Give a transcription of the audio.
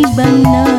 ibang na